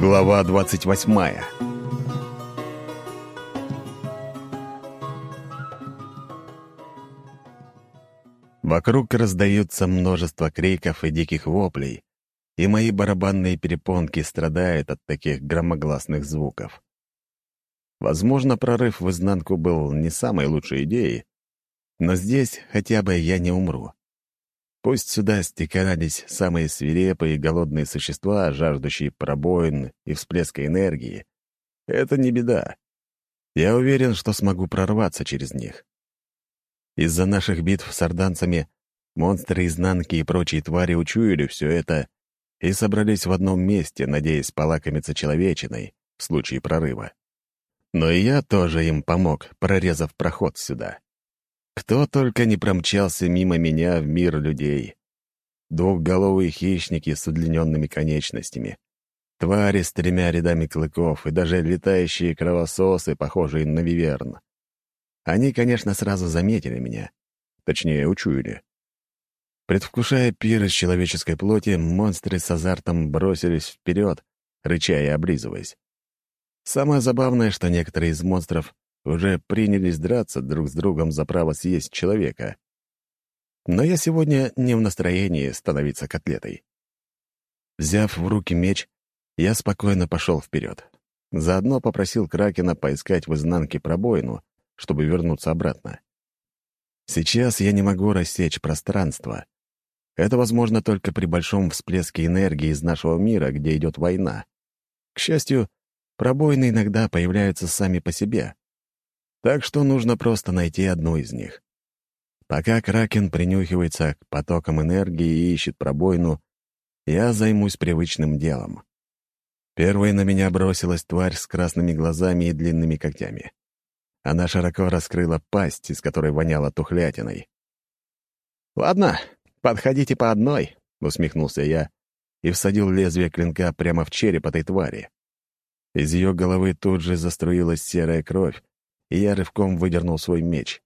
Глава 28 Вокруг раздаются множество криков и диких воплей, и мои барабанные перепонки страдают от таких громогласных звуков. Возможно, прорыв в изнанку был не самой лучшей идеей, но здесь хотя бы я не умру. Пусть сюда стекались самые свирепые и голодные существа, жаждущие пробоин и всплеска энергии, это не беда. Я уверен, что смогу прорваться через них. Из-за наших битв с орданцами монстры изнанки и прочие твари учуяли все это и собрались в одном месте, надеясь полакомиться человечиной в случае прорыва. Но и я тоже им помог, прорезав проход сюда. Кто только не промчался мимо меня в мир людей. Двухголовые хищники с удлиненными конечностями, твари с тремя рядами клыков и даже летающие кровососы, похожие на виверн. Они, конечно, сразу заметили меня. Точнее, учуяли. Предвкушая пир из человеческой плоти, монстры с азартом бросились вперед, рыча и облизываясь. Самое забавное, что некоторые из монстров уже принялись драться друг с другом за право съесть человека. Но я сегодня не в настроении становиться котлетой. Взяв в руки меч, я спокойно пошел вперед. Заодно попросил Кракена поискать в изнанке пробоину, чтобы вернуться обратно. Сейчас я не могу рассечь пространство. Это возможно только при большом всплеске энергии из нашего мира, где идет война. К счастью, пробоины иногда появляются сами по себе. Так что нужно просто найти одну из них. Пока Кракен принюхивается к потокам энергии и ищет пробоину, я займусь привычным делом. Первой на меня бросилась тварь с красными глазами и длинными когтями. Она широко раскрыла пасть, из которой воняло тухлятиной. «Ладно, подходите по одной», — усмехнулся я и всадил лезвие клинка прямо в череп этой твари. Из ее головы тут же заструилась серая кровь, и я рывком выдернул свой меч.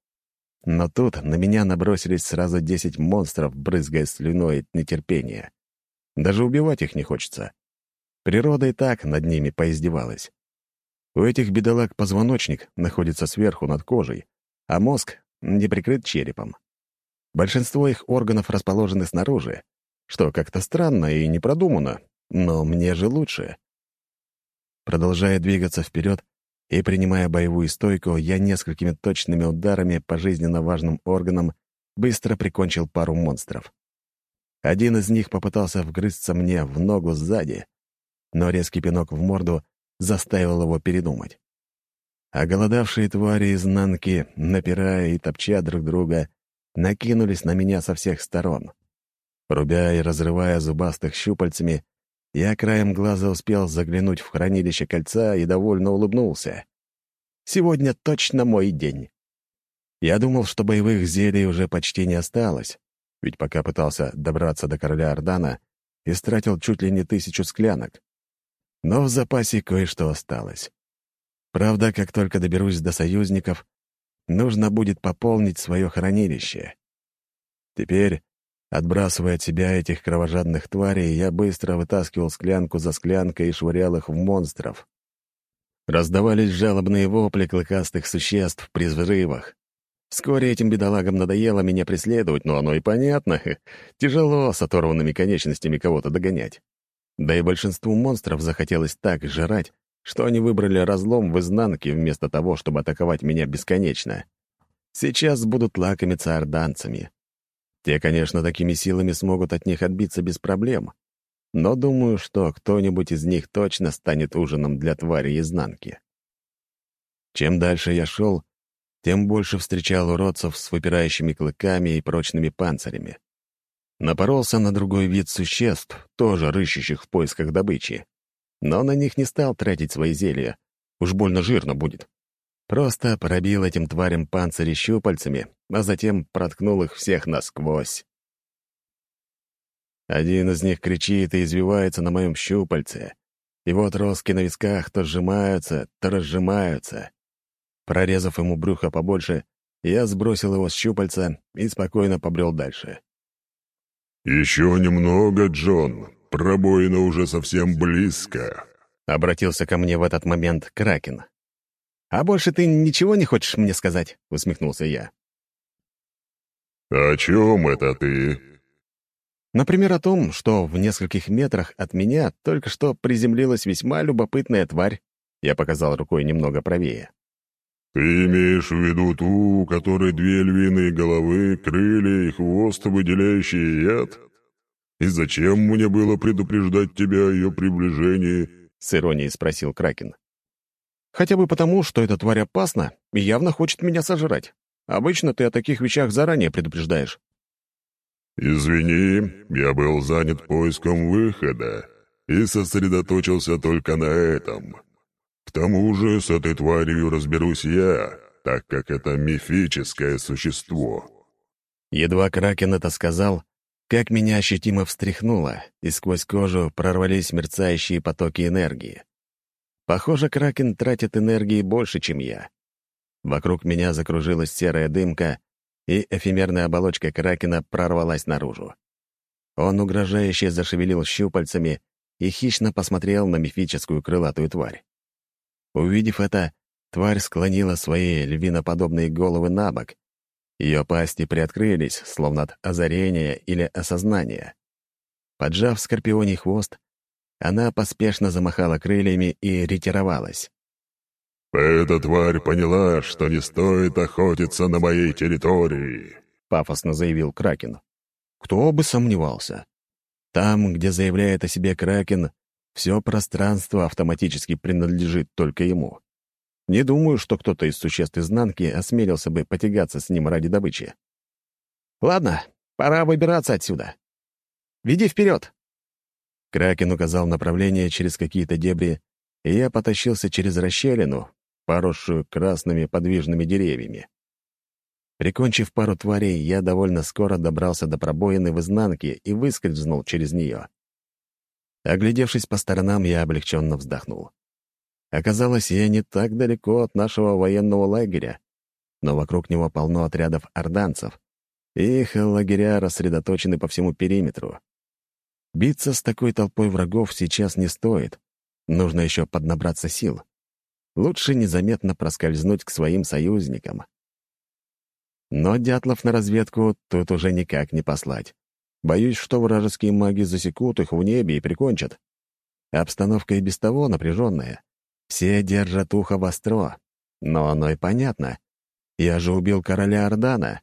Но тут на меня набросились сразу десять монстров, брызгая слюной от нетерпения. Даже убивать их не хочется. Природа и так над ними поиздевалась. У этих бедолаг позвоночник находится сверху над кожей, а мозг не прикрыт черепом. Большинство их органов расположены снаружи, что как-то странно и не продумано, но мне же лучше. Продолжая двигаться вперед, и, принимая боевую стойку, я несколькими точными ударами по жизненно важным органам быстро прикончил пару монстров. Один из них попытался вгрызться мне в ногу сзади, но резкий пинок в морду заставил его передумать. А голодавшие твари изнанки, напирая и топча друг друга, накинулись на меня со всех сторон. Рубя и разрывая зубастых щупальцами, я краем глаза успел заглянуть в хранилище кольца и довольно улыбнулся. Сегодня точно мой день. Я думал, что боевых зелий уже почти не осталось, ведь пока пытался добраться до короля Ордана, истратил чуть ли не тысячу склянок. Но в запасе кое-что осталось. Правда, как только доберусь до союзников, нужно будет пополнить свое хранилище. Теперь Отбрасывая от себя этих кровожадных тварей, я быстро вытаскивал склянку за склянкой и швырял их в монстров. Раздавались жалобные вопли клыкастых существ при взрывах. Вскоре этим бедолагам надоело меня преследовать, но оно и понятно. Тяжело с оторванными конечностями кого-то догонять. Да и большинству монстров захотелось так жрать, что они выбрали разлом в изнанке вместо того, чтобы атаковать меня бесконечно. Сейчас будут лакомиться орданцами. Те, конечно, такими силами смогут от них отбиться без проблем, но думаю, что кто-нибудь из них точно станет ужином для твари изнанки. Чем дальше я шел, тем больше встречал уродцев с выпирающими клыками и прочными панцирями. Напоролся на другой вид существ, тоже рыщущих в поисках добычи. Но на них не стал тратить свои зелья. Уж больно жирно будет. Просто пробил этим тварям панцири щупальцами, а затем проткнул их всех насквозь. Один из них кричит и извивается на моем щупальце. И вот роски на висках то сжимаются, то разжимаются. Прорезав ему брюхо побольше, я сбросил его с щупальца и спокойно побрел дальше. «Еще немного, Джон. Пробоина уже совсем близко», — обратился ко мне в этот момент Кракен. «А больше ты ничего не хочешь мне сказать?» — усмехнулся я. «О чем это ты?» Например, о том, что в нескольких метрах от меня только что приземлилась весьма любопытная тварь. Я показал рукой немного правее. «Ты имеешь в виду ту, у которой две львиные головы, крылья и хвост, выделяющие яд? И зачем мне было предупреждать тебя о ее приближении?» — с иронией спросил Кракен. «Хотя бы потому, что эта тварь опасна и явно хочет меня сожрать. Обычно ты о таких вещах заранее предупреждаешь». «Извини, я был занят поиском выхода и сосредоточился только на этом. К тому же с этой тварью разберусь я, так как это мифическое существо». Едва Кракен это сказал, как меня ощутимо встряхнуло, и сквозь кожу прорвались мерцающие потоки энергии. Похоже, Кракен тратит энергии больше, чем я. Вокруг меня закружилась серая дымка, и эфемерная оболочка Кракена прорвалась наружу. Он угрожающе зашевелил щупальцами и хищно посмотрел на мифическую крылатую тварь. Увидев это, тварь склонила свои львиноподобные головы на бок. Ее пасти приоткрылись, словно от озарения или осознания. Поджав скорпионий хвост, она поспешно замахала крыльями и ретировалась. «Эта тварь поняла, что не стоит охотиться на моей территории», — пафосно заявил Кракен. Кто бы сомневался. Там, где заявляет о себе Кракен, все пространство автоматически принадлежит только ему. Не думаю, что кто-то из существ изнанки осмелился бы потягаться с ним ради добычи. «Ладно, пора выбираться отсюда. Веди вперед!» Кракен указал направление через какие-то дебри, и я потащился через расщелину, поросшую красными подвижными деревьями. Прикончив пару тварей, я довольно скоро добрался до пробоины в изнанке и выскользнул через нее. Оглядевшись по сторонам, я облегченно вздохнул. Оказалось, я не так далеко от нашего военного лагеря, но вокруг него полно отрядов орданцев, и их лагеря рассредоточены по всему периметру. Биться с такой толпой врагов сейчас не стоит. Нужно еще поднабраться сил. Лучше незаметно проскользнуть к своим союзникам. Но дятлов на разведку тут уже никак не послать. Боюсь, что вражеские маги засекут их в небе и прикончат. Обстановка и без того напряженная. Все держат ухо востро. Но оно и понятно. Я же убил короля Ордана.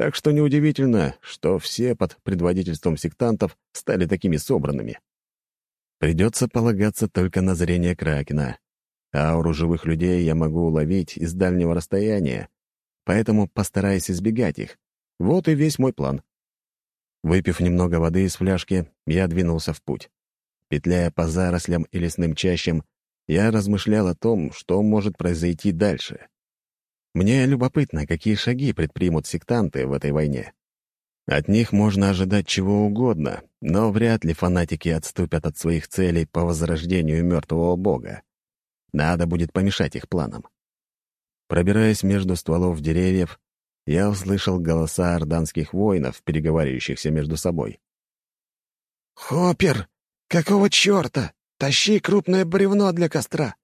Так что неудивительно, что все под предводительством сектантов стали такими собранными. Придется полагаться только на зрение Кракена. Ауру живых людей я могу уловить из дальнего расстояния, поэтому постараюсь избегать их. Вот и весь мой план. Выпив немного воды из фляжки, я двинулся в путь. Петляя по зарослям и лесным чащам, я размышлял о том, что может произойти дальше. Мне любопытно, какие шаги предпримут сектанты в этой войне. От них можно ожидать чего угодно, но вряд ли фанатики отступят от своих целей по возрождению мертвого бога. Надо будет помешать их планам. Пробираясь между стволов деревьев, я услышал голоса орданских воинов, переговаривающихся между собой. «Хоппер, какого черта? Тащи крупное бревно для костра!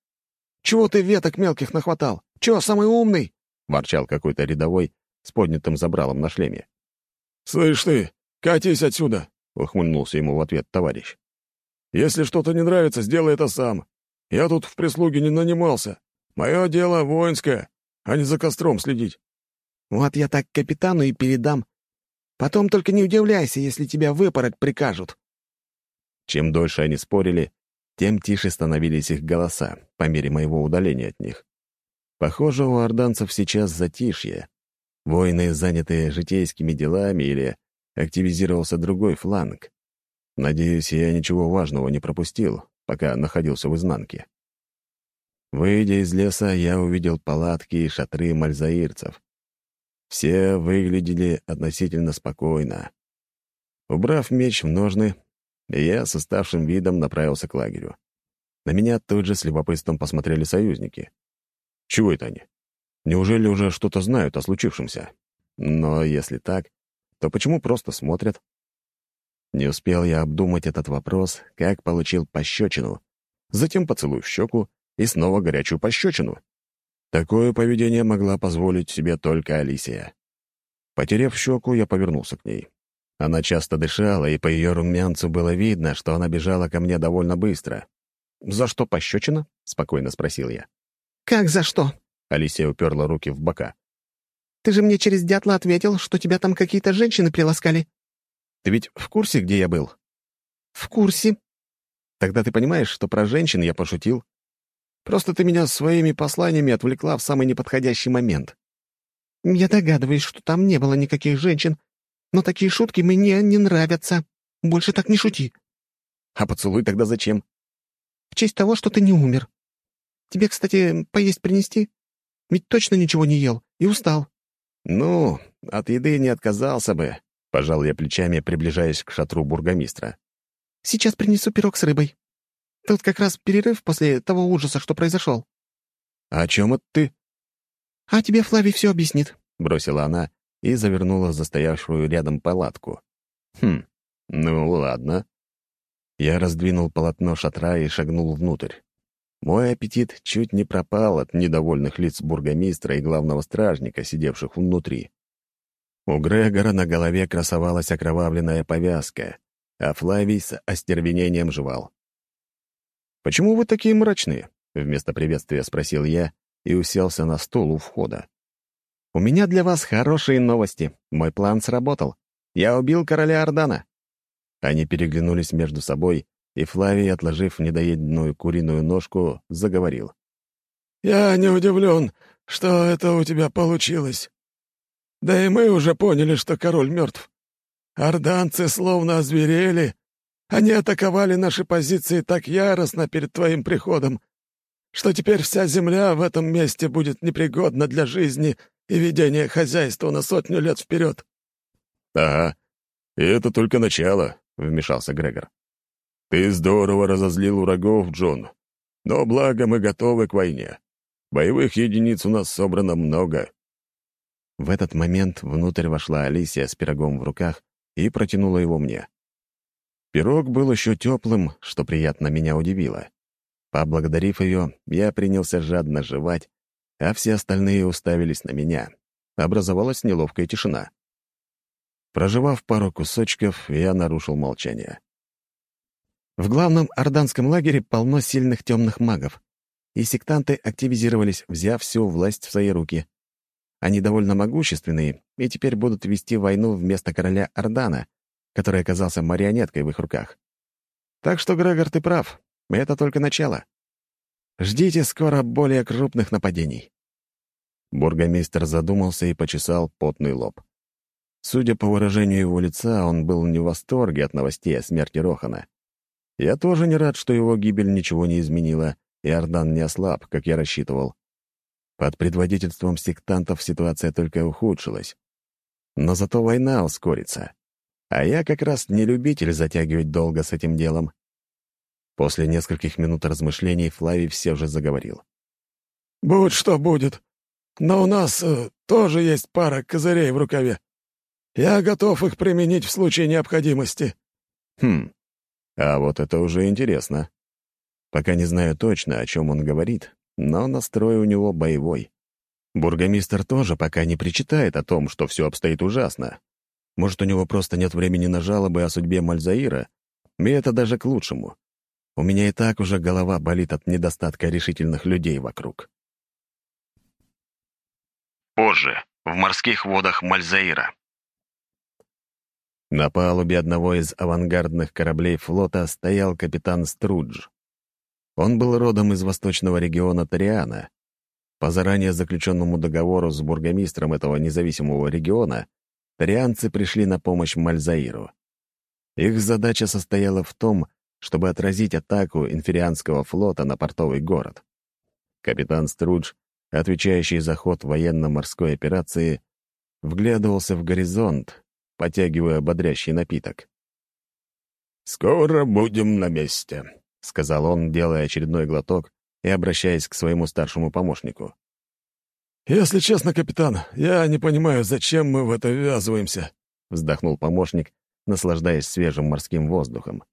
Чего ты веток мелких нахватал? Чего, самый умный?» — ворчал какой-то рядовой с поднятым забралом на шлеме. «Слышь ты, катись отсюда!» — ухмыльнулся ему в ответ товарищ. «Если что-то не нравится, сделай это сам. Я тут в прислуге не нанимался. Мое дело воинское, а не за костром следить». «Вот я так капитану и передам. Потом только не удивляйся, если тебя выпороть прикажут». Чем дольше они спорили, тем тише становились их голоса по мере моего удаления от них. Похоже, у орданцев сейчас затишье. Воины заняты житейскими делами или активизировался другой фланг. Надеюсь, я ничего важного не пропустил, пока находился в изнанке. Выйдя из леса, я увидел палатки и шатры мальзаирцев. Все выглядели относительно спокойно. Убрав меч в ножны, я с уставшим видом направился к лагерю. На меня тут же с любопытством посмотрели союзники. Чего это они? Неужели уже что-то знают о случившемся? Но если так, то почему просто смотрят? Не успел я обдумать этот вопрос, как получил пощечину, затем поцелуй в щеку и снова горячую пощечину. Такое поведение могла позволить себе только Алисия. Потерев щеку, я повернулся к ней. Она часто дышала, и по ее румянцу было видно, что она бежала ко мне довольно быстро. «За что пощечина?» — спокойно спросил я. «Как за что?» — Алисия уперла руки в бока. «Ты же мне через дятла ответил, что тебя там какие-то женщины приласкали». «Ты ведь в курсе, где я был?» «В курсе». «Тогда ты понимаешь, что про женщин я пошутил? Просто ты меня своими посланиями отвлекла в самый неподходящий момент». «Я догадываюсь, что там не было никаких женщин, но такие шутки мне не нравятся. Больше так не шути». «А поцелуй тогда зачем?» «В честь того, что ты не умер. Тебе, кстати, поесть принести? Ведь точно ничего не ел и устал». «Ну, от еды не отказался бы», — пожал я плечами, приближаясь к шатру бургомистра. «Сейчас принесу пирог с рыбой. Тут как раз перерыв после того ужаса, что произошел». «А «О чем это ты?» «А тебе Флавий все объяснит», — бросила она и завернула застоявшую рядом палатку. «Хм, ну ладно». Я раздвинул полотно шатра и шагнул внутрь. Мой аппетит чуть не пропал от недовольных лиц бургомистра и главного стражника, сидевших внутри. У Грегора на голове красовалась окровавленная повязка, а Флавий с остервенением жевал. «Почему вы такие мрачные?» — вместо приветствия спросил я и уселся на стул у входа. «У меня для вас хорошие новости. Мой план сработал. Я убил короля Ордана». Они переглянулись между собой, и Флавий, отложив недоеденную куриную ножку, заговорил. «Я не удивлен, что это у тебя получилось. Да и мы уже поняли, что король мертв. Орданцы словно озверели. Они атаковали наши позиции так яростно перед твоим приходом, что теперь вся земля в этом месте будет непригодна для жизни и ведения хозяйства на сотню лет вперед. «Ага, и это только начало», — вмешался Грегор. «Ты здорово разозлил врагов, Джон. Но благо мы готовы к войне. Боевых единиц у нас собрано много». В этот момент внутрь вошла Алисия с пирогом в руках и протянула его мне. Пирог был еще теплым, что приятно меня удивило. Поблагодарив ее, я принялся жадно жевать, а все остальные уставились на меня. Образовалась неловкая тишина. Прожевав пару кусочков, я нарушил молчание. В главном орданском лагере полно сильных темных магов, и сектанты активизировались, взяв всю власть в свои руки. Они довольно могущественные и теперь будут вести войну вместо короля Ордана, который оказался марионеткой в их руках. Так что, Грегор, ты прав. Это только начало. Ждите скоро более крупных нападений». Бургомистр задумался и почесал потный лоб. Судя по выражению его лица, он был не в восторге от новостей о смерти Рохана. Я тоже не рад, что его гибель ничего не изменила, и Ордан не ослаб, как я рассчитывал. Под предводительством сектантов ситуация только ухудшилась. Но зато война ускорится. А я как раз не любитель затягивать долго с этим делом. После нескольких минут размышлений Флавий все же заговорил. «Будь что будет. Но у нас э, тоже есть пара козырей в рукаве. Я готов их применить в случае необходимости». «Хм, а вот это уже интересно. Пока не знаю точно, о чем он говорит, но настрой у него боевой. Бургомистр тоже пока не причитает о том, что все обстоит ужасно. Может, у него просто нет времени на жалобы о судьбе Мальзаира, и это даже к лучшему. У меня и так уже голова болит от недостатка решительных людей вокруг. Позже, в морских водах Мальзаира. На палубе одного из авангардных кораблей флота стоял капитан Струдж. Он был родом из восточного региона Ториана. По заранее заключенному договору с бургомистром этого независимого региона, торианцы пришли на помощь Мальзаиру. Их задача состояла в том, чтобы отразить атаку инферианского флота на портовый город. Капитан Струдж, отвечающий за ход военно-морской операции, вглядывался в горизонт, потягивая бодрящий напиток. «Скоро будем на месте», — сказал он, делая очередной глоток и обращаясь к своему старшему помощнику. «Если честно, капитан, я не понимаю, зачем мы в это ввязываемся», — вздохнул помощник, наслаждаясь свежим морским воздухом.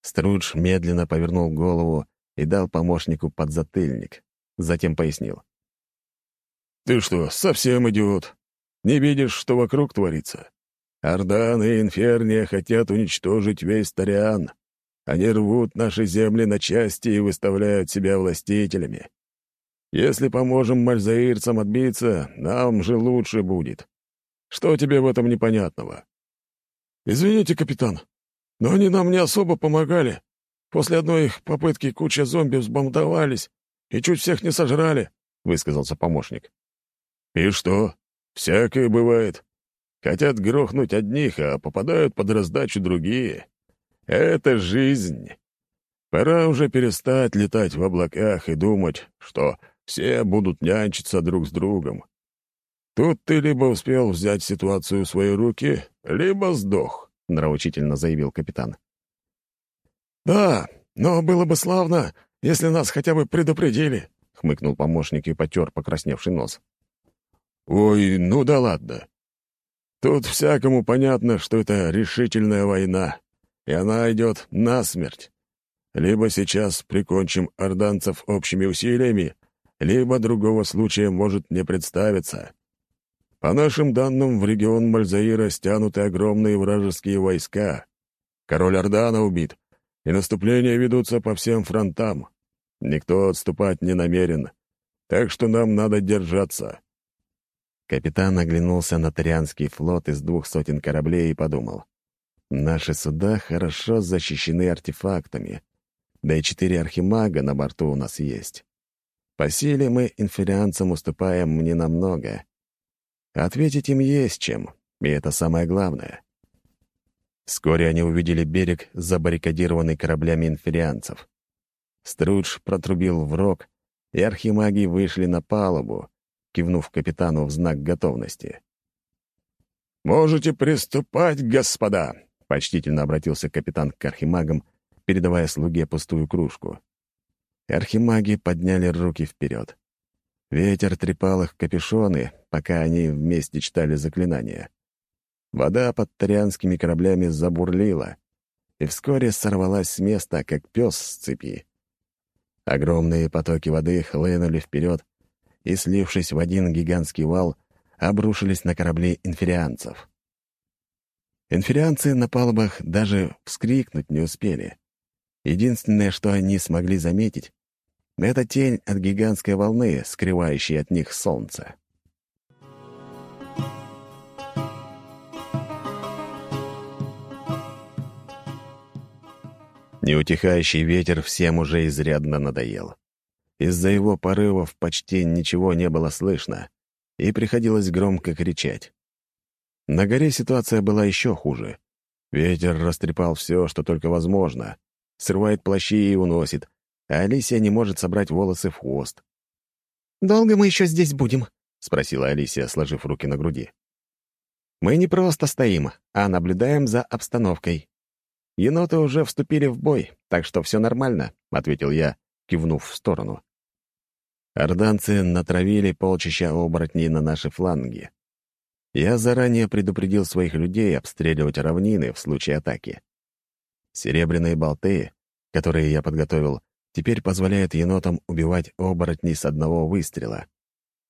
Струдж медленно повернул голову и дал помощнику подзатыльник. Затем пояснил. «Ты что, совсем идиот? Не видишь, что вокруг творится? Ордан и Инферния хотят уничтожить весь Тариан. Они рвут наши земли на части и выставляют себя властителями. Если поможем мальзаирцам отбиться, нам же лучше будет. Что тебе в этом непонятного?» «Извините, капитан, но они нам не особо помогали. После одной их попытки куча зомби взбомдовались и чуть всех не сожрали», — высказался помощник. «И что? Всякое бывает. Хотят грохнуть одних, а попадают под раздачу другие. Это жизнь. Пора уже перестать летать в облаках и думать, что все будут нянчиться друг с другом. Тут ты либо успел взять ситуацию в свои руки, либо сдох», — нравоучительно заявил капитан. «Да, но было бы славно, если нас хотя бы предупредили», — хмыкнул помощник и потер покрасневший нос. «Ой, ну да ладно. Тут всякому понятно, что это решительная война, и она идет насмерть. Либо сейчас прикончим орданцев общими усилиями, либо другого случая может не представиться. По нашим данным, в регион Мальзаира стянуты огромные вражеские войска. Король Ордана убит, и наступления ведутся по всем фронтам. Никто отступать не намерен, так что нам надо держаться». Капитан оглянулся на Тарианский флот из двух сотен кораблей и подумал. «Наши суда хорошо защищены артефактами, да и четыре архимага на борту у нас есть. По силе мы инферианцам уступаем не намного. Ответить им есть чем, и это самое главное. Вскоре они увидели берег, забаррикадированный кораблями инферианцев. Струдж протрубил в рог, и архимаги вышли на палубу, кивнув капитану в знак готовности. «Можете приступать, господа!» — почтительно обратился капитан к архимагам, передавая слуге пустую кружку. Архимаги подняли руки вперед. Ветер трепал их капюшоны, пока они вместе читали заклинания. Вода под тарианскими кораблями забурлила и вскоре сорвалась с места, как пес с цепи. Огромные потоки воды хлынули вперед и, слившись в один гигантский вал, обрушились на корабли инферианцев. Инферианцы на палубах даже вскрикнуть не успели. Единственное, что они смогли заметить, — это тень от гигантской волны, скрывающей от них солнце. Неутихающий ветер всем уже изрядно надоел. Из-за его порывов почти ничего не было слышно, и приходилось громко кричать. На горе ситуация была еще хуже. Ветер растрепал все, что только возможно, срывает плащи и уносит, а Алисия не может собрать волосы в хвост. «Долго мы еще здесь будем?» — спросила Алисия, сложив руки на груди. «Мы не просто стоим, а наблюдаем за обстановкой. Еноты уже вступили в бой, так что все нормально», — ответил я, кивнув в сторону. Орданцы натравили полчища оборотней на наши фланги. Я заранее предупредил своих людей обстреливать равнины в случае атаки. Серебряные болты, которые я подготовил, теперь позволяют енотам убивать оборотней с одного выстрела.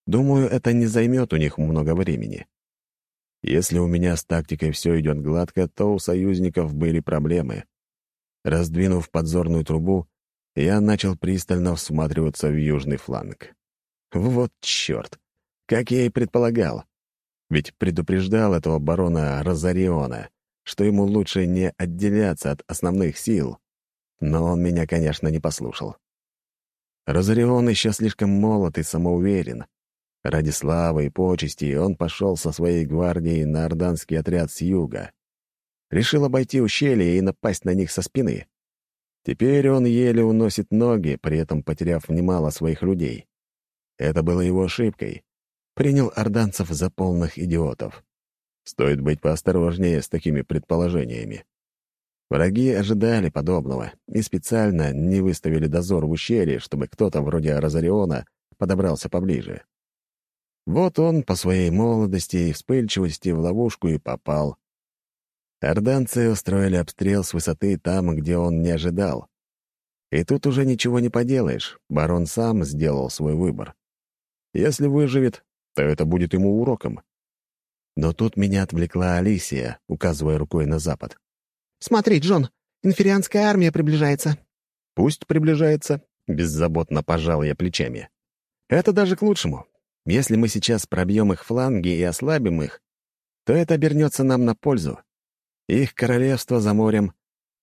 Думаю, это не займет у них много времени. Если у меня с тактикой все идет гладко, то у союзников были проблемы. Раздвинув подзорную трубу, я начал пристально всматриваться в южный фланг. Вот черт! Как я и предполагал. Ведь предупреждал этого барона Розариона, что ему лучше не отделяться от основных сил. Но он меня, конечно, не послушал. Розарион еще слишком молод и самоуверен. Ради славы и почести он пошел со своей гвардией на орданский отряд с юга. Решил обойти ущелье и напасть на них со спины. Теперь он еле уносит ноги, при этом потеряв немало своих людей. Это было его ошибкой. Принял орданцев за полных идиотов. Стоит быть поосторожнее с такими предположениями. Враги ожидали подобного и специально не выставили дозор в ущелье, чтобы кто-то вроде Розариона подобрался поближе. Вот он по своей молодости и вспыльчивости в ловушку и попал. Орданцы устроили обстрел с высоты там, где он не ожидал. И тут уже ничего не поделаешь, барон сам сделал свой выбор. Если выживет, то это будет ему уроком. Но тут меня отвлекла Алисия, указывая рукой на запад. «Смотри, Джон, инферианская армия приближается». «Пусть приближается», — беззаботно пожал я плечами. «Это даже к лучшему. Если мы сейчас пробьем их фланги и ослабим их, то это обернется нам на пользу. Их королевство за морем,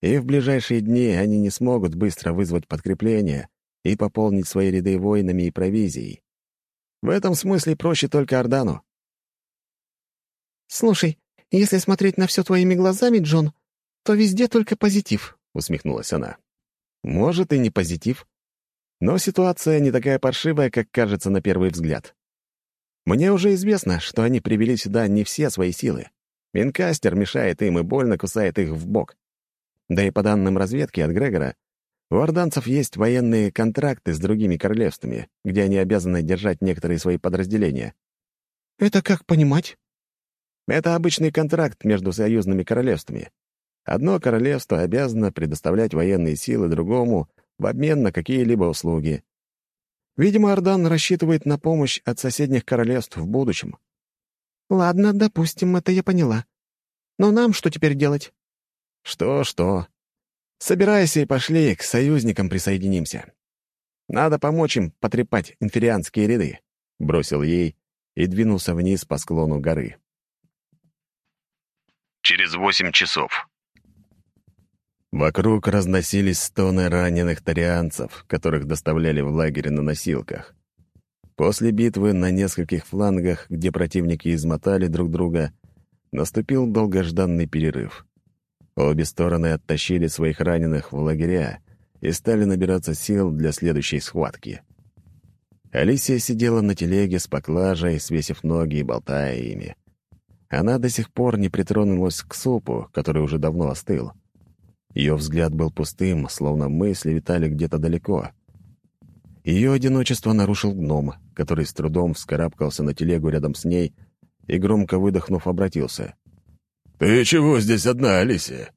и в ближайшие дни они не смогут быстро вызвать подкрепление и пополнить свои ряды воинами и провизией. В этом смысле проще только Ордану. «Слушай, если смотреть на все твоими глазами, Джон, то везде только позитив», — усмехнулась она. «Может, и не позитив. Но ситуация не такая паршивая, как кажется на первый взгляд. Мне уже известно, что они привели сюда не все свои силы. Минкастер мешает им и больно кусает их в бок. Да и по данным разведки от Грегора, у орданцев есть военные контракты с другими королевствами, где они обязаны держать некоторые свои подразделения. «Это как понимать?» Это обычный контракт между союзными королевствами. Одно королевство обязано предоставлять военные силы другому в обмен на какие-либо услуги. Видимо, Ордан рассчитывает на помощь от соседних королевств в будущем. «Ладно, допустим, это я поняла. Но нам что теперь делать?» Что-что. Собирайся и пошли, к союзникам присоединимся. Надо помочь им потрепать инферианские ряды», — бросил ей и двинулся вниз по склону горы. Через восемь часов. Вокруг разносились стоны раненых тарианцев, которых доставляли в лагерь на носилках. После битвы на нескольких флангах, где противники измотали друг друга, наступил долгожданный перерыв. Обе стороны оттащили своих раненых в лагеря и стали набираться сил для следующей схватки. Алисия сидела на телеге с поклажей, свесив ноги и болтая ими. Она до сих пор не притронулась к супу, который уже давно остыл. Ее взгляд был пустым, словно мысли витали где-то далеко. Ее одиночество нарушил гном, который с трудом вскарабкался на телегу рядом с ней и, громко выдохнув, обратился. «Ты чего здесь одна, Алисия?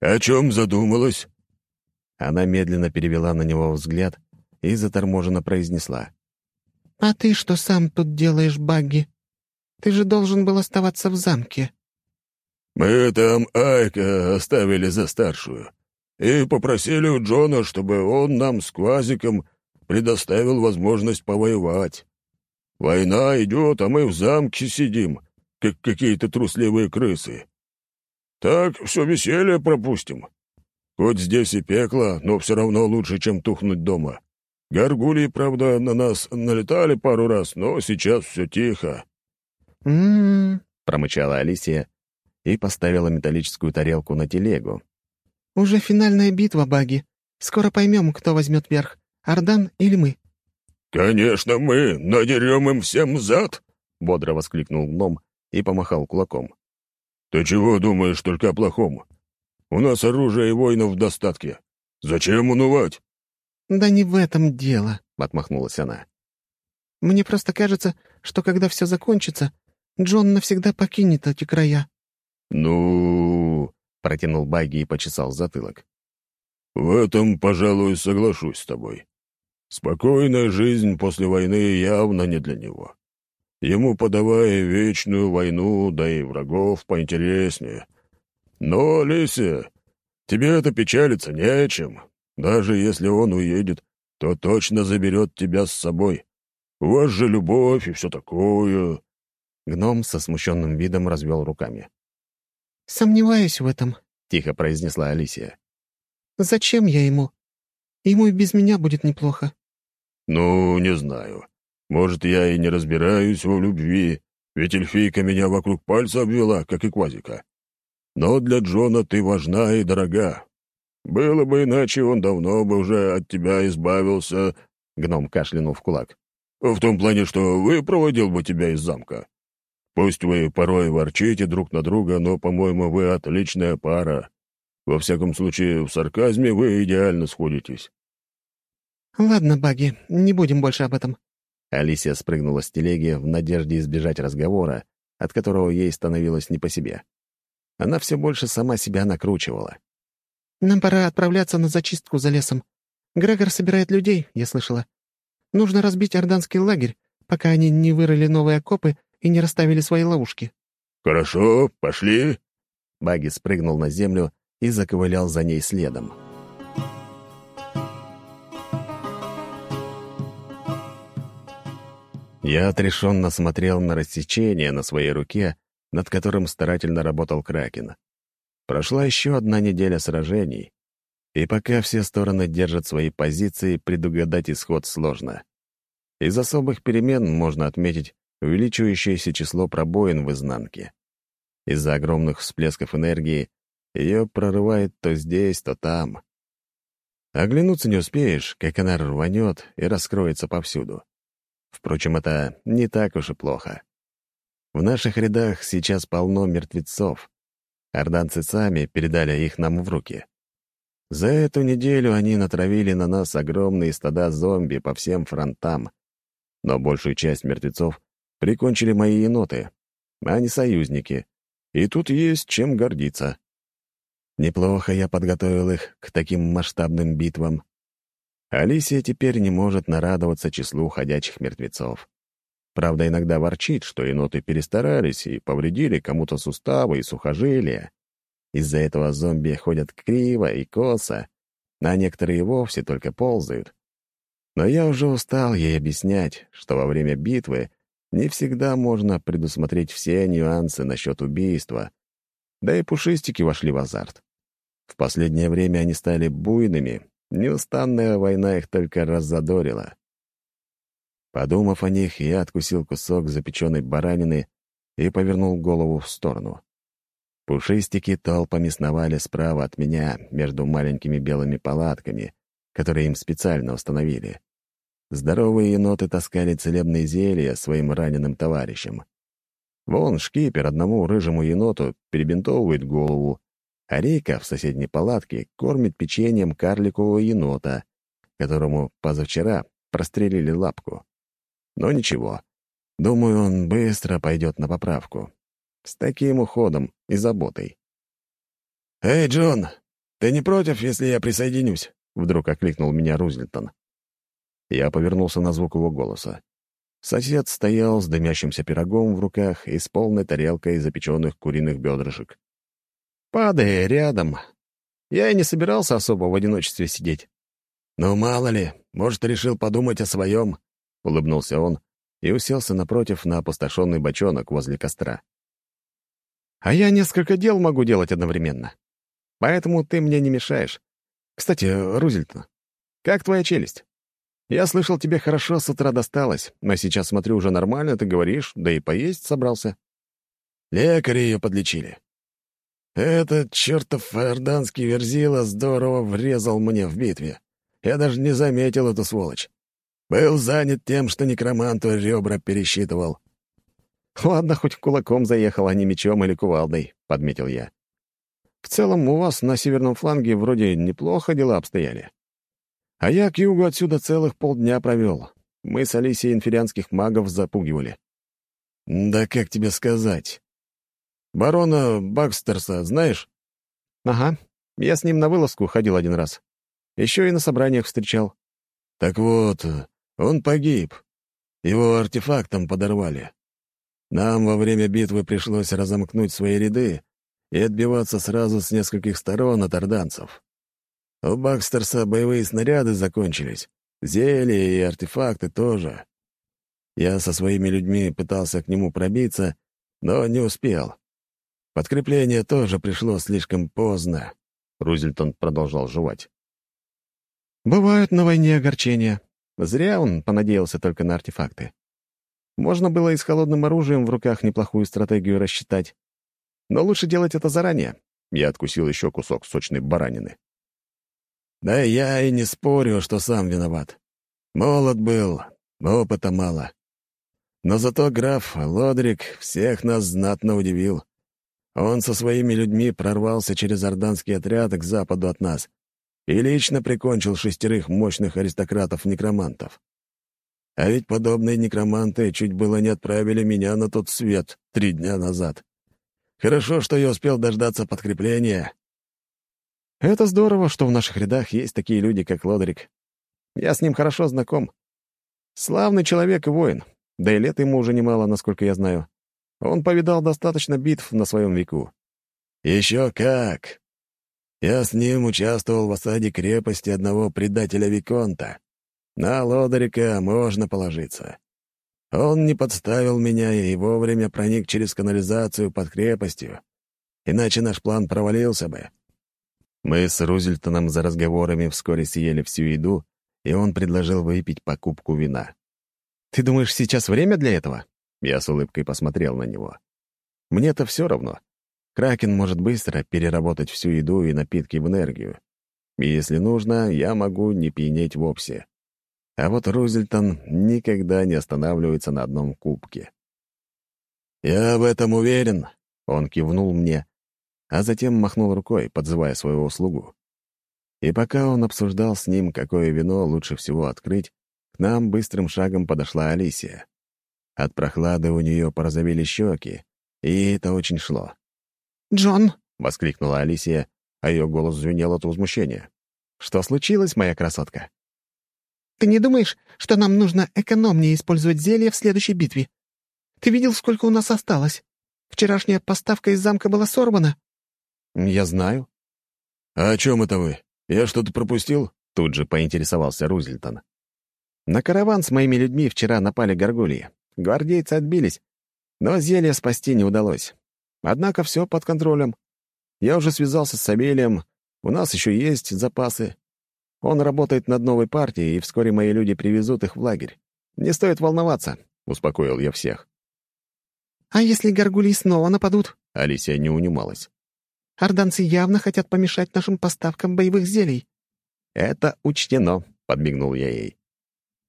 О чем задумалась?» Она медленно перевела на него взгляд и заторможенно произнесла. «А ты что сам тут делаешь, Багги? Ты же должен был оставаться в замке». «Мы там Айка оставили за старшую и попросили у Джона, чтобы он нам с Квазиком предоставил возможность повоевать. Война идет, а мы в замке сидим, как какие-то трусливые крысы. Так все веселье пропустим. Хоть здесь и пекло, но все равно лучше, чем тухнуть дома. Горгулии, правда, на нас налетали пару раз, но сейчас все тихо». «М-м-м», промычала Алисия и поставила металлическую тарелку на телегу. «Уже финальная битва, Баги. Скоро поймем, кто возьмет верх, Ардан или мы». «Конечно мы! Надерем им всем зад!» — бодро воскликнул гном и помахал кулаком. «Ты чего думаешь только о плохом? У нас оружие и воинов в достатке. Зачем унывать?» «Да не в этом дело», — отмахнулась она. «Мне просто кажется, что когда все закончится, Джон навсегда покинет эти края». «Ну...» — протянул Багги и почесал затылок. «В этом, пожалуй, соглашусь с тобой. Спокойная жизнь после войны явно не для него. Ему подавая вечную войну, да и врагов поинтереснее. Но, Лися, тебе это печалиться не о чем. Даже если он уедет, то точно заберет тебя с собой. У вас же любовь и все такое». Гном со смущенным видом развел руками. «Сомневаюсь в этом», — тихо произнесла Алисия. «Зачем я ему? Ему и без меня будет неплохо». «Ну, не знаю. Может, я и не разбираюсь в любви, ведь эльфийка меня вокруг пальца обвела, как и Квазика. Но для Джона ты важна и дорога. Было бы иначе, он давно бы уже от тебя избавился, — гном кашлянул в кулак. В том плане, что выпроводил бы тебя из замка. Пусть вы порой ворчите друг на друга, но, по-моему, вы отличная пара. Во всяком случае, в сарказме вы идеально сходитесь. «Ладно, Баги, не будем больше об этом. Алисия спрыгнула с телеги в надежде избежать разговора, от которого ей становилось не по себе. Она все больше сама себя накручивала. «Нам пора отправляться на зачистку за лесом. Грегор собирает людей, я слышала. Нужно разбить орданский лагерь, пока они не вырыли новые окопы и не расставили свои ловушки». «Хорошо, пошли». Баги спрыгнул на землю и заковылял за ней следом. Я отрешенно смотрел на рассечение на своей руке, над которым старательно работал Кракен. Прошла еще одна неделя сражений, и пока все стороны держат свои позиции, предугадать исход сложно. Из особых перемен можно отметить увеличивающееся число пробоин в изнанке. Из-за огромных всплесков энергии ее прорывает то здесь, то там. Оглянуться не успеешь, как она рванет и раскроется повсюду. Впрочем, это не так уж и плохо. В наших рядах сейчас полно мертвецов. Орданцы сами передали их нам в руки. За эту неделю они натравили на нас огромные стада зомби по всем фронтам. Но большую часть мертвецов прикончили мои еноты, не союзники. И тут есть чем гордиться. Неплохо я подготовил их к таким масштабным битвам. Алисия теперь не может нарадоваться числу ходячих мертвецов. Правда, иногда ворчит, что еноты перестарались и повредили кому-то суставы и сухожилия. Из-за этого зомби ходят криво и косо, а некоторые вовсе только ползают. Но я уже устал ей объяснять, что во время битвы не всегда можно предусмотреть все нюансы насчет убийства, да и пушистики вошли в азарт. В последнее время они стали буйными Неустанная война их только раззадорила. Подумав о них, я откусил кусок запеченной баранины и повернул голову в сторону. Пушистики толпами сновали справа от меня между маленькими белыми палатками, которые им специально установили. Здоровые еноты таскали целебные зелья своим раненым товарищам. Вон шкипер одному рыжему еноту перебинтовывает голову, а Рейка в соседней палатке кормит печеньем карликового енота, которому позавчера прострелили лапку. Но ничего. Думаю, он быстро пойдет на поправку. С таким уходом и заботой. «Эй, Джон, ты не против, если я присоединюсь?» — вдруг окликнул меня Рузвельтон. Я повернулся на звук его голоса. Сосед стоял с дымящимся пирогом в руках и с полной тарелкой запеченных куриных бедрышек. Падай рядом. Я и не собирался особо в одиночестве сидеть. «Ну, мало ли, может, решил подумать о своем», — улыбнулся он и уселся напротив на опустошенный бочонок возле костра. «А я несколько дел могу делать одновременно. Поэтому ты мне не мешаешь. Кстати, Рузельтон, как твоя челюсть? Я слышал, тебе хорошо с утра досталось, но сейчас смотрю, уже нормально ты говоришь, да и поесть собрался». Лекари ее подлечили. Этот чертов орданский верзила здорово врезал мне в битве. Я даже не заметил эту сволочь. Был занят тем, что некроманту ребра пересчитывал. «Ладно, хоть кулаком заехал, а не мечом или кувалдой», — подметил я. «В целом, у вас на северном фланге вроде неплохо дела обстояли. А я к югу отсюда целых полдня провел. Мы с Алисией инферианских магов запугивали». «Да как тебе сказать?» Барона Бакстерса знаешь?» «Ага. Я с ним на вылазку ходил один раз. Еще и на собраниях встречал». «Так вот, он погиб. Его артефактом подорвали. Нам во время битвы пришлось разомкнуть свои ряды и отбиваться сразу с нескольких сторон от орданцев. У Бакстерса боевые снаряды закончились, зелья и артефакты тоже. Я со своими людьми пытался к нему пробиться, но не успел. Подкрепление тоже пришло слишком поздно. Рузельтон продолжал жевать. «Бывают на войне огорчения. Зря он понадеялся только на артефакты. Можно было и с холодным оружием в руках неплохую стратегию рассчитать. Но лучше делать это заранее. Я откусил еще кусок сочной баранины. Да я и не спорю, что сам виноват. Молод был, опыта мало. Но зато граф Лодрик всех нас знатно удивил. Он со своими людьми прорвался через орданский отряд к западу от нас и лично прикончил шестерых мощных аристократов-некромантов. А ведь подобные некроманты чуть было не отправили меня на тот свет три дня назад. Хорошо, что я успел дождаться подкрепления. Это здорово, что в наших рядах есть такие люди, как Лодрик. Я с ним хорошо знаком. Славный человек и воин, да и лет ему уже немало, насколько я знаю. Он повидал достаточно битв на своем веку. Еще как! Я с ним участвовал в осаде крепости одного предателя Виконта. На лодырика можно положиться. Он не подставил меня и вовремя проник через канализацию под крепостью. Иначе наш план провалился бы. Мы с Рузельтоном за разговорами вскоре съели всю еду, и он предложил выпить покупку вина. «Ты думаешь, сейчас время для этого?» Я с улыбкой посмотрел на него. «Мне-то все равно. Кракен может быстро переработать всю еду и напитки в энергию. И если нужно, я могу не пьянеть вовсе. А вот Рузельтон никогда не останавливается на одном кубке. «Я в этом уверен», — он кивнул мне, а затем махнул рукой, подзывая своего слугу. И пока он обсуждал с ним, какое вино лучше всего открыть, к нам быстрым шагом подошла Алисия. От прохлады у нее порозовели щеки, и это очень шло. «Джон!» — воскликнула Алисия, а ее голос звенел от возмущения. «Что случилось, моя красотка?» «Ты не думаешь, что нам нужно экономнее использовать зелье в следующей битве? Ты видел, сколько у нас осталось? Вчерашняя поставка из замка была сорвана». «Я знаю». «А о чем это вы? Я что-то пропустил?» Тут же поинтересовался Рузельтон. «На караван с моими людьми вчера напали горгульи. Гвардейцы отбились, но зелье спасти не удалось. Однако все под контролем. Я уже связался с Савелием, у нас еще есть запасы. Он работает над новой партией, и вскоре мои люди привезут их в лагерь. Не стоит волноваться», — успокоил я всех. «А если горгульи снова нападут?» — Алисия не унималась. «Орданцы явно хотят помешать нашим поставкам боевых зелий». «Это учтено», — подмигнул я ей.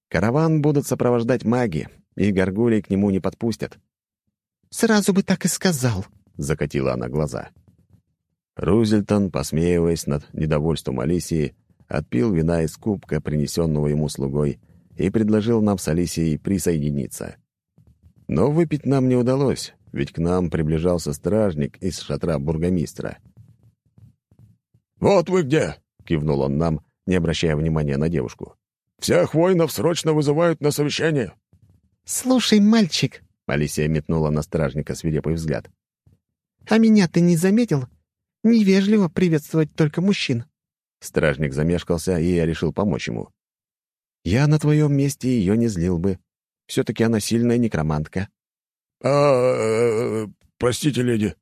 «Караван будут сопровождать маги, и горгулей к нему не подпустят». «Сразу бы так и сказал», — закатила она глаза. Рузельтон, посмеиваясь над недовольством Алисии, отпил вина из кубка, принесенного ему слугой, и предложил нам с Алисией присоединиться. Но выпить нам не удалось, ведь к нам приближался стражник из шатра бургомистра. «Вот вы где!» — кивнул он нам, не обращая внимания на девушку. «Всех воинов срочно вызывают на совещание». «Слушай, мальчик», — Алисия метнула на стражника свирепый взгляд. «А меня ты не заметил? Невежливо приветствовать только мужчин». Стражник замешкался, и я решил помочь ему. «Я на твоем месте ее не злил бы. Все-таки она сильная некромантка». «А, простите, леди,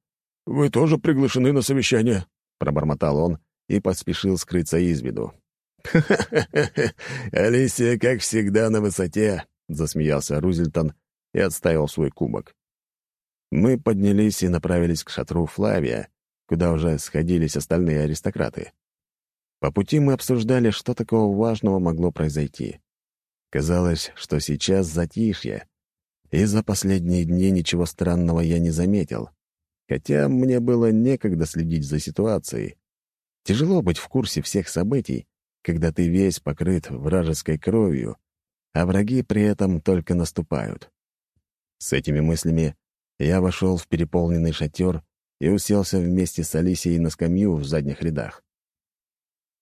вы тоже приглашены на совещание?» — пробормотал он и поспешил скрыться из виду. «Ха-ха-ха! Алисия, как всегда, на высоте!» — засмеялся Рузельтон и отставил свой кубок. Мы поднялись и направились к шатру Флавия, куда уже сходились остальные аристократы. По пути мы обсуждали, что такого важного могло произойти. Казалось, что сейчас затишье, и за последние дни ничего странного я не заметил, хотя мне было некогда следить за ситуацией. Тяжело быть в курсе всех событий, когда ты весь покрыт вражеской кровью, а враги при этом только наступают. С этими мыслями я вошел в переполненный шатер и уселся вместе с Алисией на скамью в задних рядах.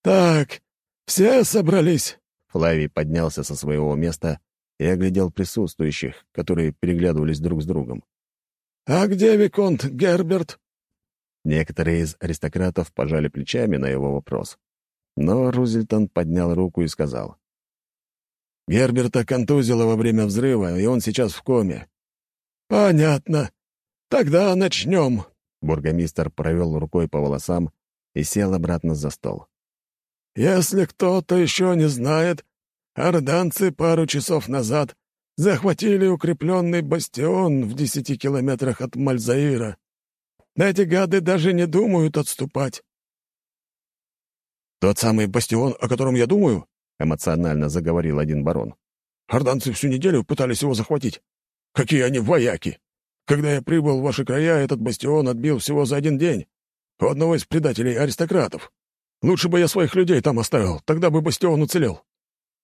«Так, все собрались?» Флавий поднялся со своего места и оглядел присутствующих, которые переглядывались друг с другом. «А где Виконт Герберт?» Некоторые из аристократов пожали плечами на его вопрос. Но Рузельтон поднял руку и сказал. «Герберта контузило во время взрыва, и он сейчас в коме». «Понятно. Тогда начнем». Бургомистр провел рукой по волосам и сел обратно за стол. Если кто-то еще не знает, орданцы пару часов назад захватили укрепленный бастион в десяти километрах от Мальзаира. Эти гады даже не думают отступать. «Тот самый бастион, о котором я думаю?» — эмоционально заговорил один барон. «Орданцы всю неделю пытались его захватить. Какие они вояки! Когда я прибыл в ваши края, этот бастион отбил всего за один день. У одного из предателей аристократов. Лучше бы я своих людей там оставил, тогда бы бастион уцелел».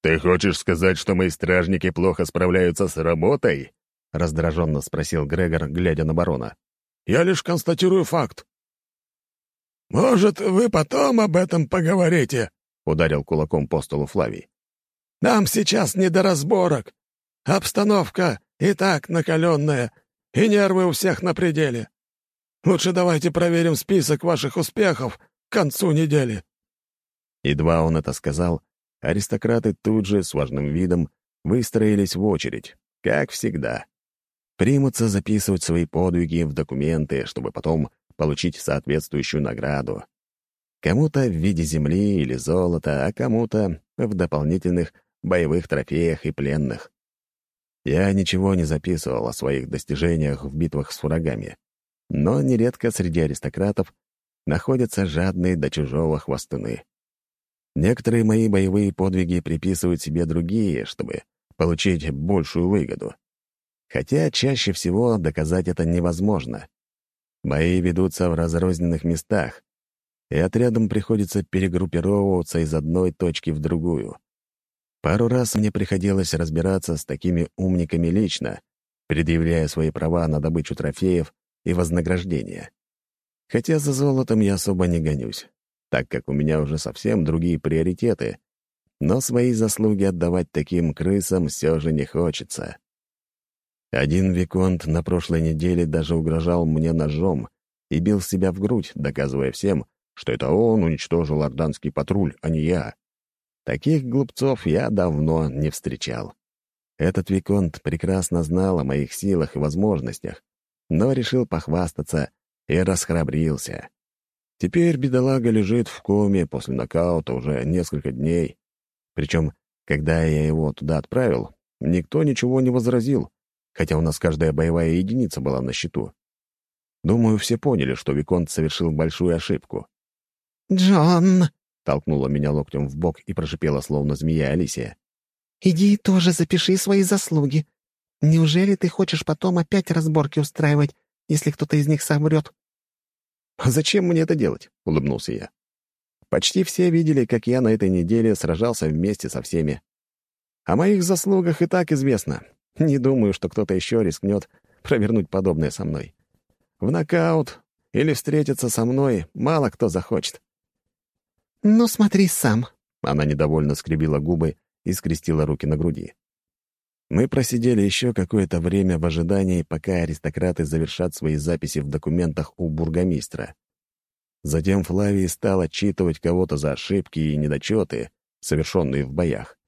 «Ты хочешь сказать, что мои стражники плохо справляются с работой?» — раздраженно спросил Грегор, глядя на барона. «Я лишь констатирую факт». «Может, вы потом об этом поговорите?» — ударил кулаком по столу Флавий. Нам сейчас не до разборок. Обстановка и так накаленная, и нервы у всех на пределе. Лучше давайте проверим список ваших успехов к концу недели». Едва он это сказал, аристократы тут же с важным видом выстроились в очередь, как всегда. Примутся записывать свои подвиги в документы, чтобы потом получить соответствующую награду. Кому-то в виде земли или золота, а кому-то в дополнительных боевых трофеях и пленных. Я ничего не записывал о своих достижениях в битвах с врагами, но нередко среди аристократов находятся жадные до чужого хвостуны. Некоторые мои боевые подвиги приписывают себе другие, чтобы получить большую выгоду. Хотя чаще всего доказать это невозможно. Бои ведутся в разрозненных местах, и отрядам приходится перегруппировываться из одной точки в другую. Пару раз мне приходилось разбираться с такими умниками лично, предъявляя свои права на добычу трофеев и вознаграждения. Хотя за золотом я особо не гонюсь, так как у меня уже совсем другие приоритеты, но свои заслуги отдавать таким крысам все же не хочется. Один Виконт на прошлой неделе даже угрожал мне ножом и бил себя в грудь, доказывая всем, что это он уничтожил орданский патруль, а не я. Таких глупцов я давно не встречал. Этот Виконт прекрасно знал о моих силах и возможностях, но решил похвастаться и расхрабрился. Теперь бедолага лежит в коме после нокаута уже несколько дней. Причем, когда я его туда отправил, никто ничего не возразил, хотя у нас каждая боевая единица была на счету. Думаю, все поняли, что Виконт совершил большую ошибку. «Джон!» толкнула меня локтем в бок и прошипела, словно змея Алисия. «Иди тоже запиши свои заслуги. Неужели ты хочешь потом опять разборки устраивать, если кто-то из них соврет?» «А зачем мне это делать?» — улыбнулся я. «Почти все видели, как я на этой неделе сражался вместе со всеми. О моих заслугах и так известно. Не думаю, что кто-то еще рискнет провернуть подобное со мной. В нокаут или встретиться со мной мало кто захочет. «Ну, смотри сам». Она недовольно скребила губы и скрестила руки на груди. Мы просидели еще какое-то время в ожидании, пока аристократы завершат свои записи в документах у бургомистра. Затем Флавий стал отчитывать кого-то за ошибки и недочеты, совершенные в боях.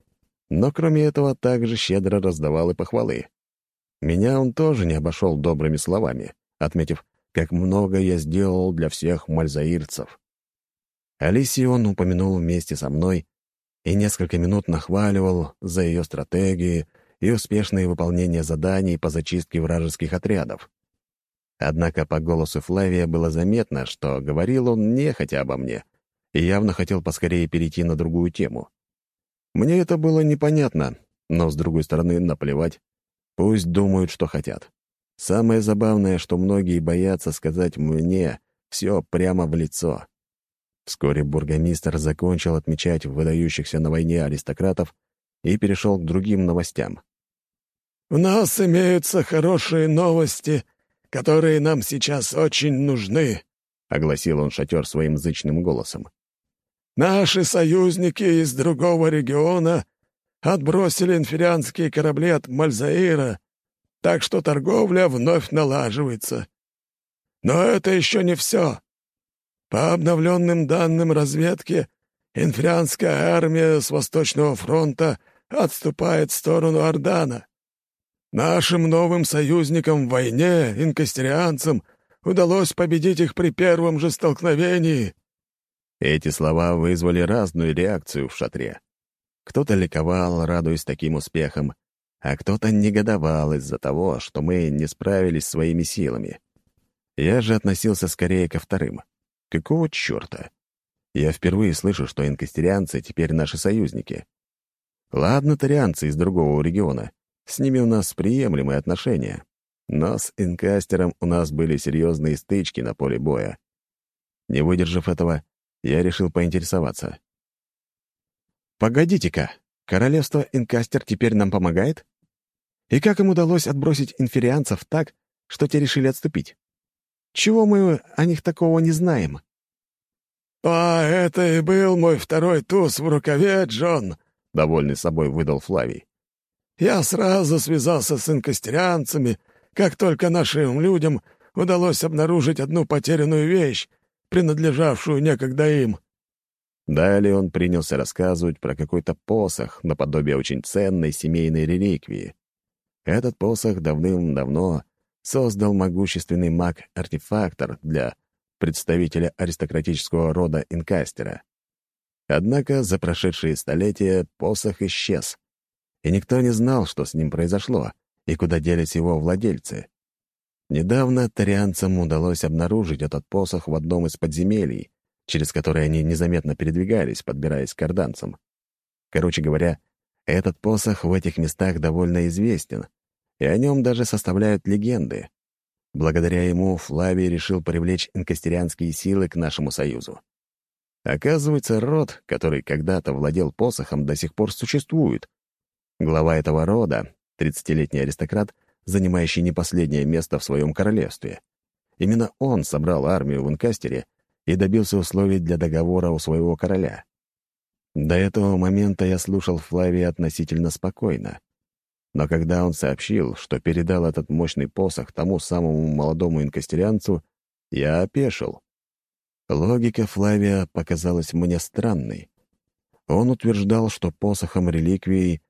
Но кроме этого также щедро раздавал и похвалы. Меня он тоже не обошел добрыми словами, отметив, как много я сделал для всех мальзаирцев. Алисию он упомянул вместе со мной и несколько минут нахваливал за ее стратегии и успешное выполнение заданий по зачистке вражеских отрядов. Однако по голосу Флавия было заметно, что говорил он нехотя обо мне и явно хотел поскорее перейти на другую тему. Мне это было непонятно, но, с другой стороны, наплевать. Пусть думают, что хотят. Самое забавное, что многие боятся сказать мне все прямо в лицо. Вскоре бургомистр закончил отмечать выдающихся на войне аристократов и перешел к другим новостям. «У нас имеются хорошие новости, которые нам сейчас очень нужны», — огласил он шатер своим зычным голосом. «Наши союзники из другого региона отбросили инферианские корабли от Мальзаира, так что торговля вновь налаживается. Но это еще не все. По обновленным данным разведки, инфрианская армия с Восточного фронта отступает в сторону Ордана. Нашим новым союзникам в войне, инкастерианцам, удалось победить их при первом же столкновении». Эти слова вызвали разную реакцию в шатре. Кто-то ликовал, радуясь таким успехам, а кто-то негодовал из-за того, что мы не справились своими силами. Я же относился скорее ко вторым. Какого черта? Я впервые слышу, что инкастерианцы теперь наши союзники. Ладно, тарианцы из другого региона. С ними у нас приемлемые отношения. Но с инкастером у нас были серьезные стычки на поле боя. Не выдержав этого, я решил поинтересоваться. «Погодите-ка, королевство Инкастер теперь нам помогает? И как им удалось отбросить инферианцев так, что те решили отступить?» Чего мы о них такого не знаем?» «А это и был мой второй туз в рукаве, Джон», — довольный собой выдал Флавий. «Я сразу связался с инкастерианцами, как только нашим людям удалось обнаружить одну потерянную вещь, принадлежавшую некогда им». Далее он принялся рассказывать про какой-то посох, наподобие очень ценной семейной реликвии. Этот посох давным-давно создал могущественный маг-артефактор для представителя аристократического рода инкастера. Однако за прошедшие столетия посох исчез, и никто не знал, что с ним произошло и куда делись его владельцы. Недавно тарианцам удалось обнаружить этот посох в одном из подземелий, через которые они незаметно передвигались, подбираясь к карданцам. Короче говоря, этот посох в этих местах довольно известен, и о нем даже составляют легенды. Благодаря ему Флавий решил привлечь инкастерианские силы к нашему союзу. Оказывается, род, который когда-то владел посохом, до сих пор существует. Глава этого рода, 30-летний аристократ, занимающий не последнее место в своем королевстве. Именно он собрал армию в Инкастере и добился условий для договора у своего короля. До этого момента я слушал Флавия относительно спокойно. Но когда он сообщил, что передал этот мощный посох тому самому молодому инкастерианцу, я опешил. Логика Флавия показалась мне странной. Он утверждал, что посохом реликвией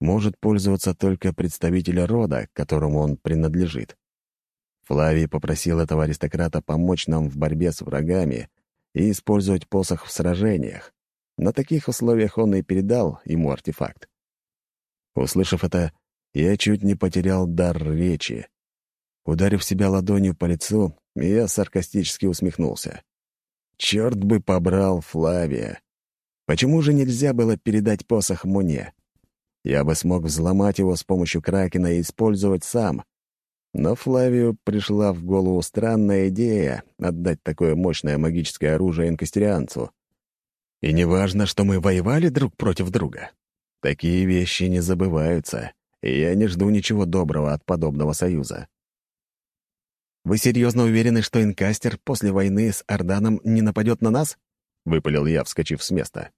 может пользоваться только представитель рода, которому он принадлежит. Флавий попросил этого аристократа помочь нам в борьбе с врагами и использовать посох в сражениях. На таких условиях он и передал ему артефакт. Услышав это, я чуть не потерял дар речи. Ударив себя ладонью по лицу, я саркастически усмехнулся. Черт бы побрал Флавия. Почему же нельзя было передать посох мне? Я бы смог взломать его с помощью Кракена и использовать сам. Но Флавию пришла в голову странная идея отдать такое мощное магическое оружие инкастерианцу. И не важно, что мы воевали друг против друга. Такие вещи не забываются, и я не жду ничего доброго от подобного союза. «Вы серьезно уверены, что инкастер после войны с Орданом не нападет на нас?» — выпалил я, вскочив с места.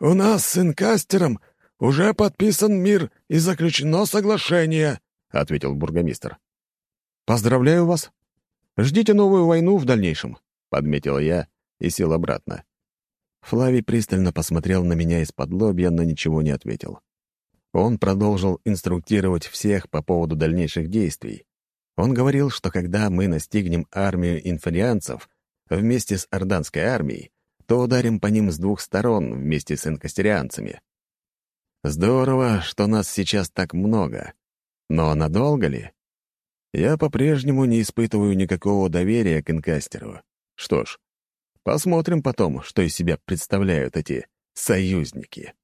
«У нас с инкастером уже подписан мир и заключено соглашение», — ответил бургомистр. «Поздравляю вас. Ждите новую войну в дальнейшем», — подметил я и сел обратно. Флавий пристально посмотрел на меня из-под лобья, но ничего не ответил. Он продолжил инструктировать всех по поводу дальнейших действий. Он говорил, что когда мы настигнем армию инфарианцев вместе с орданской армией, то ударим по ним с двух сторон вместе с инкастерианцами. Здорово, что нас сейчас так много. Но надолго ли? Я по-прежнему не испытываю никакого доверия к инкастеру. Что ж, посмотрим потом, что из себя представляют эти союзники.